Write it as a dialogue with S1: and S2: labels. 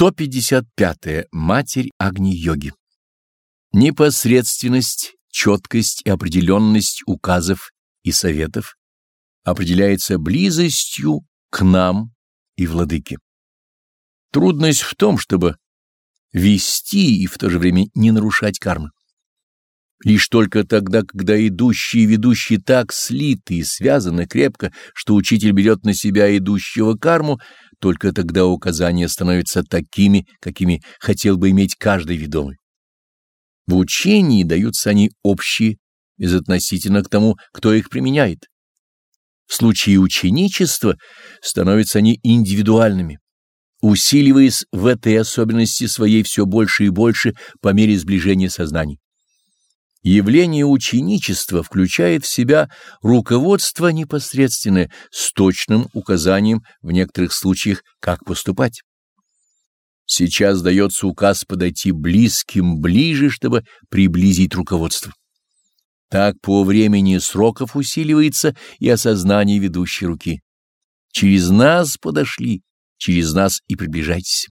S1: 155. -е. Матерь Агни-йоги. Непосредственность, четкость и определенность указов и советов определяется близостью к нам и владыке. Трудность в том, чтобы вести и в то же время не нарушать кармы. Лишь только тогда, когда идущий и ведущий так слиты и связаны крепко, что учитель берет на себя идущего карму, только тогда указания становятся такими, какими хотел бы иметь каждый ведомый. В учении даются они общие, безотносительно к тому, кто их применяет. В случае ученичества становятся они индивидуальными, усиливаясь в этой особенности своей все больше и больше по мере сближения сознаний. Явление ученичества включает в себя руководство непосредственное с точным указанием в некоторых случаях, как поступать. Сейчас дается указ подойти близким ближе, чтобы приблизить руководство. Так по времени сроков усиливается и осознание ведущей руки. Через нас подошли, через нас и приближайтесь.